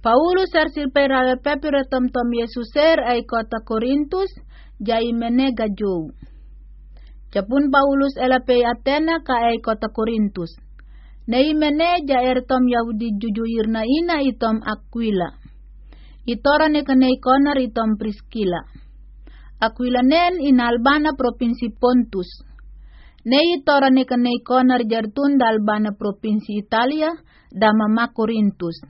Paulus arsir rawe pepire tom tom Yesuser ay kota Korintus jai mene gajou. Japun Paulus elape Athena ka ay kota Korintus. Mene jaer tom Yahudi jujuirna ina itom Aquila. Itora ne kanei konar itom Priscilla. Aquila nen in Albana provinsi Pontus. Nei itora ne kanei konar jartun da Albana provinsi Italia da mama Korintus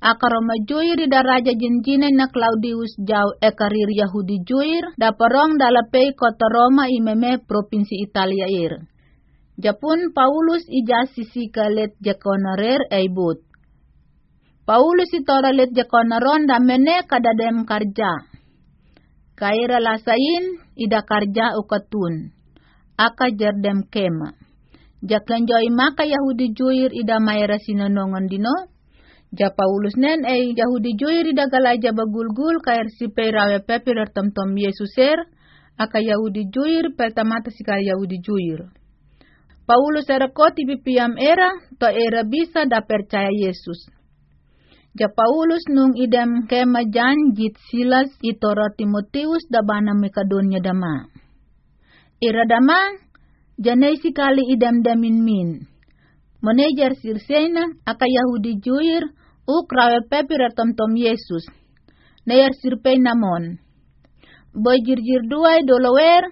akaroma juir da raja jinjine na Claudius jau ekarir Yahudi juir da perong dalapei kota Roma imeme provinsi Italia ir. Japun Paulus ijasi ka let jakonarer eibut. Paulus itora let jakonaron da mene kadadem karja. Kaira lasain ida karja ukatun. Aka jerdem kema. Jaklanjoi maka Yahudi juir ida mayra sinonongon dino Ja Paulus nen ay Yahudi joyri dagala ja bagulgul kair si peirawe pepirar tom tom Yesuser aka Yahudi pertamata si kaya Yahudi joyr. Paulus era koti pipiam era to era bisa da percaya Yesus. Ja Paulus nung idem kema jan jit silas itora Timoteus da bana Makedonia dama. Ira dama janay kali idem damin min. Manager sirsena aka Yahudi juir uk rawe pepir tom tom Yesus. Nayar sirpay namon. Boy jirjir duay dolower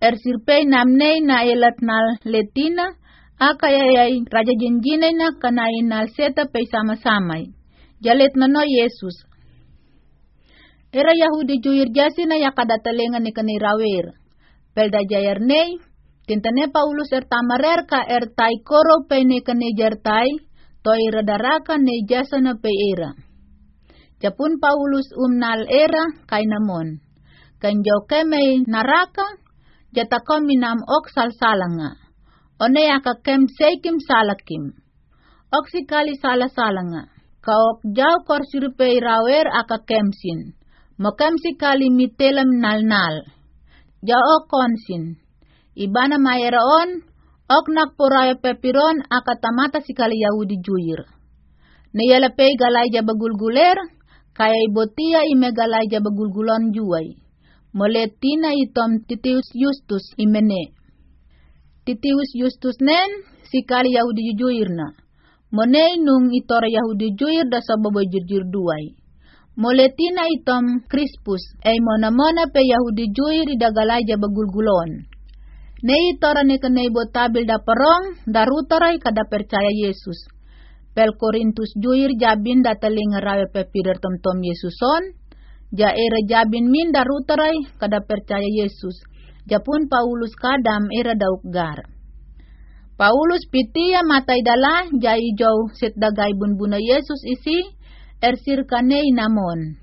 er sirpay namney na elat nal letina aka yayay raja jinjinay na kanay nal seta pay sama-samay. Jalet na no Yesus. Era Yahudi juir jasi na yakadatalengan ni kanay rawer. Pelda jayar ney, Tintane Paulus er ka er tai koro pe ne kane jertai, to ira daraka ne jasa na pe era. Japun Paulus umnal era kay namon. Kanjaw keme naraka, jata minam ok salsalanga. One aka kem seikim salakim. Ok sikali salasalanga. Kaok jaw kor sirupe rawer aka kemsin. Mokem sikali mitelam nal-nal. Jao konsin Ibana mayeraon, ok nakpuraya pepiron akatamata sikali Yahudi juir. Neyalapay galayja bagulguler, kaya ibotia ime galayja bagulgulon juay. Moletina itom Titius Justus imene. Titius Justus nen sikali Yahudi juir na. Monei nung itora Yahudi juir da sababoy jirjir duay. Moletina itom Crispus ay mona mona pe Yahudi juir idagalaja bagulgulon. Nei tora ne kanei botabil da perong, rutarai kada percaya Yesus. Pel Korintus juir jabin da telinga rawe pepider tom Yesuson, ja era jabin min rutarai kada percaya Yesus. Japun Paulus kadam era daukgar. Paulus pitia matai dala jai jau set dagai bun buna Yesus isi ersir kanei namon.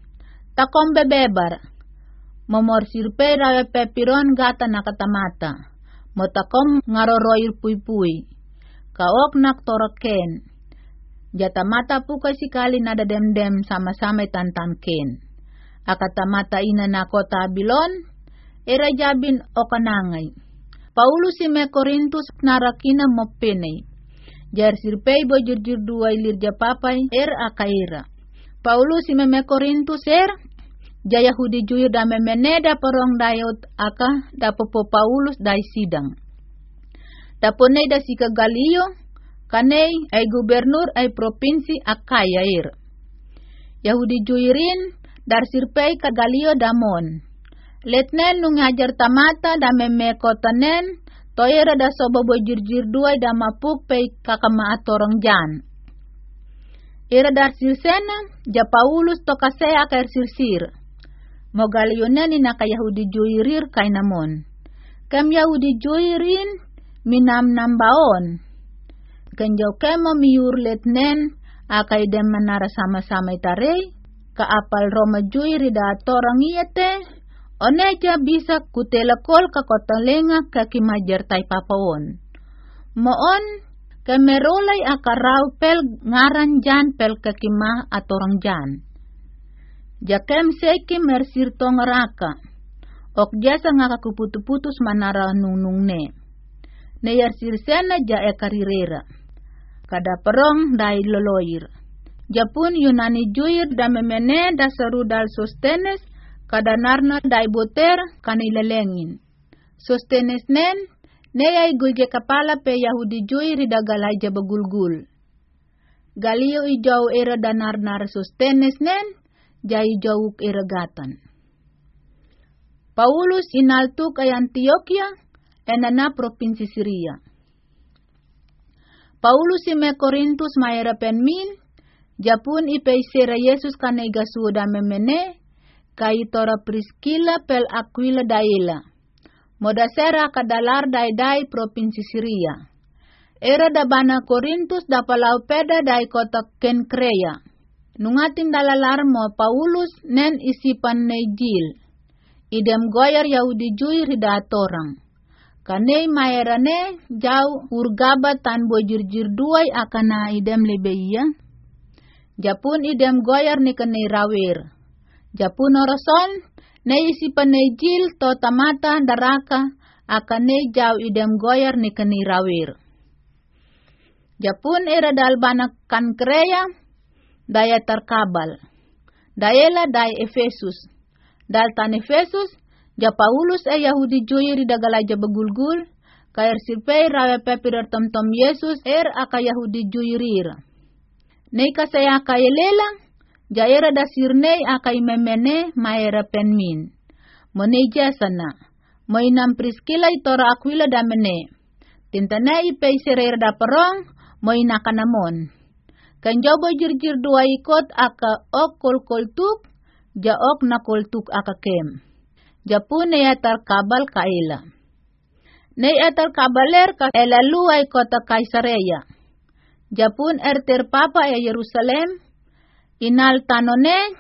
Takom bebebar. Momor sirpe rawe pepiron gata nakatamata motakom ngaroroir pui-pui. Kaok nak toroken. Jata mata puka sikali nada dem-dem sama-sama tantan ken. Akata mata ina na kota bilon, era jabin o. Paulus si me Korintus narakina mopene. Jar sirpei bo jurjur duay lirja papay er akaira. Paulus si me Korintus er Ja Yahudi juyu da memene da porong dayot aka da popo Paulus dai sidang. Da ponei da sika Galio, kanei ay gubernur ay provinsi Akaya ir. Yahudi juirin dar sirpei ka Galio damon. Letnen nung ngajar tamata da meme kotanen, toyera da sobobo jirjir duay da mapuk pei kakama atorong jan. Ira dar sirsena, ja Paulus tokasea kair sirsir mogalioneni na ka Yahudi juirir kay namon. Kem Yahudi juirin minam nambaon. Kenjo kemo miurlet nen akay dem manara sama-sama itarey kaapal Roma juiri da torang iyete oneja bisa kutelakol kakotalenga kakimajar tay papawon. Moon kemerolay akaraw pel ngaran jan pel kakima atorang jan Jakem seki mersir raka. Ok jasa ngaka kuputu-putus manara nung ne. Ne sir sena ja e karirera. Kada perong dai loloir. Japun Yunani juir da memene da seru dal sostenes kadanarna da iboter kanilelengin. Sostenes nen Neya guige kapala pe Yahudi juir da galai jabagulgul. Galio ijau era danar nar sostenes nen, jai jauh era gatan. Paulus inaltuk ay Antioquia, enana provinsi Syria. Paulus ime Korintus maera penmin, Japun ipeisera Yesus kane gasuda memene, tora Priscilla pel Aquila daila. Modasera kadalar dai-dai provinsi Syria. Era da bana Korintus da palau peda dai kota Kenkrea. Nungatin dalalar mo Paulus nen isipan nejil. Idem goyar Yahudi juir hida torang. Kanei maerane jau urgaba tan bojir-jir duai akana idem lebeia. Japun idem goyar ni kanei rawir. Japun oroson ne isipan nejil to tamata daraka akane jau idem goyar ni kanei rawir. Japun era dal banak kan kreya daya terkabal. Dayela dai Efesus. Dal tan Efesus ja Paulus e Yahudi joyiri dagalaja begulgul, kair sirpei rawe pepirer tom-tom Yesus er aka Yahudi joyirir. Nei kasaya kayelela, ja era da sirnei aka imemene maera penmin. Monei jasana, moinam priskila itora aquila damene. Tintana ipei serer da perong, moina kanamon. Kanjobo jir-jir dua ikot aka ok kol-koltuk, ja ok na koltuk aka kem. Japun ya kabal kaila. Nei atar kabaler ka ay kota Kaisarea. Japun erter papa e Yerusalem. Inal tanone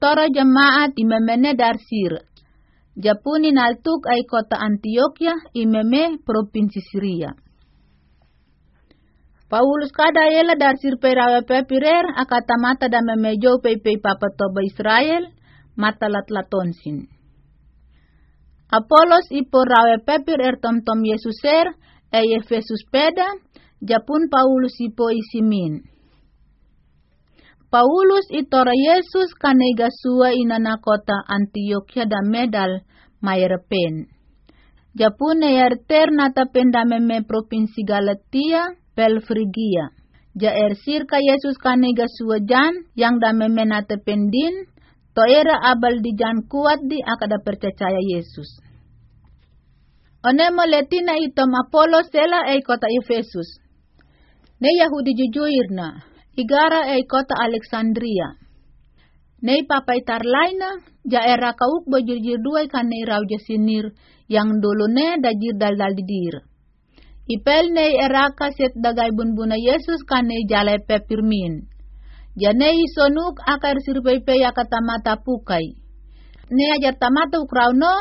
tora jemaat imemene darsir. Japun inaltuk ay kota Antioquia imeme provinsi Syria. Paulus kada yela darsir perawe pepirer akatamata da memejo pei papa toba Israel matalat latonsin. Apolos ipo rawe pepir er tom tom Yesuser e Efesus peda, japun Paulus ipo isimin. Paulus itora Yesus kanega sua inana kota Antioquia da medal mayerpen. Japun erter nata pendameme provinsi Galatia pel Frigia. Ja ersir ka Yesus kanega sua jan yang dameme nata pendin To era abal di jan kuat di akada percaya Yesus. Onemo letina itom Apollo sela ei kota Efesus. Ne Yahudi jujuirna, igara ei kota Alexandria. Nei papai tarlaina, ja era kauk bojir-jir duai kane rau jasinir yang dulu ne dajir dal-dal didir. Ipel nei era kaset dagai bun-buna Yesus kane jalai pepirmin. Janei sonuk akar sirpeipe mata pukai. Ne ajar tamata ukrauno,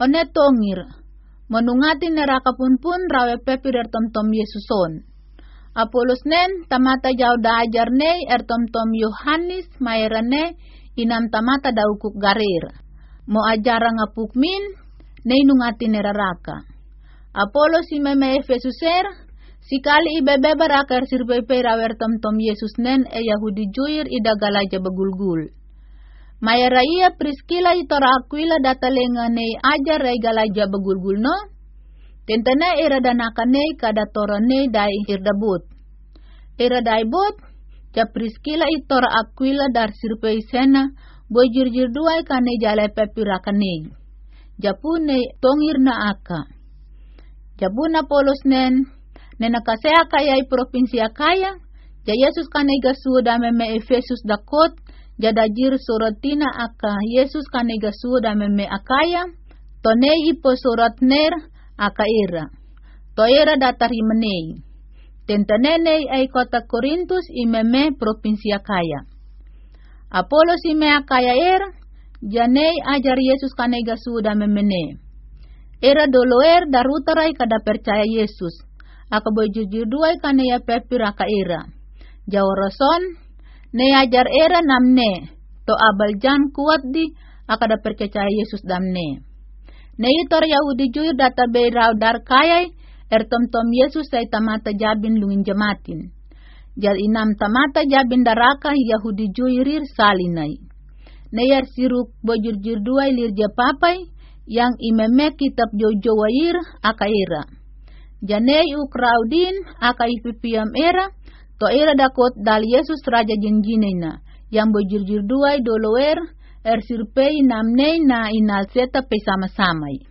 one tongir. Menungati neraka pun pun rawe pepir er tom tom Yesuson. Apolos nen tamata jau da ajar ne er tom tom Yohanes maerane inam tamata da ukuk garir. Mo ajar ngapuk min, ne nungati neraka. Apolos imeme Efesuser, Sikali ibebe barakar sirpepe rawer tom tom Yesus nen e Yahudi juir ida galaja bagulgul. Maya raya Priskila itora Aquila datalenga ne ajar rai galaja bagulgul no. Tentana era danakane kada ne dai hirdabut. Era dai bot, ja Priskila itora Aquila dar sirpei sena bojir-jir duai kane jale pepirakane. Japune tongir na aka. Jabuna polos nen nena kasea kaya i provinsi akaya, ja Yesus kanega suda meme Efesus dakot, ja dajir suratina aka Yesus kanega suda meme akaya, tone ipo surat ner aka ira. To ira datar himenei. Tentanene ay kota Korintus imeme provinsi akaya. Apolos ime akaya er, janei ajar Yesus kanega suda memene. Era doloer darutarai kada percaya Yesus aka jujur duai kane ya pepir aka ira. Jawarason, ne ajar era namne, to abal jan kuat di aka da percaya Yesus damne. Ne itor Yahudi juyur data beirau dar kayai, er tom tom Yesus say tamata jabin lungin jamatin. Jal inam tamata jabin daraka Yahudi juirir salinai. Neyar siruk bojur dua lir papai yang imeme kitab jojo wair akaira. Janei ukraudin akai pipiam era to era dakot dal Yesus raja jenjinena yang bojur dua doloer er sirpei namnei na inal seta pe sama-samai.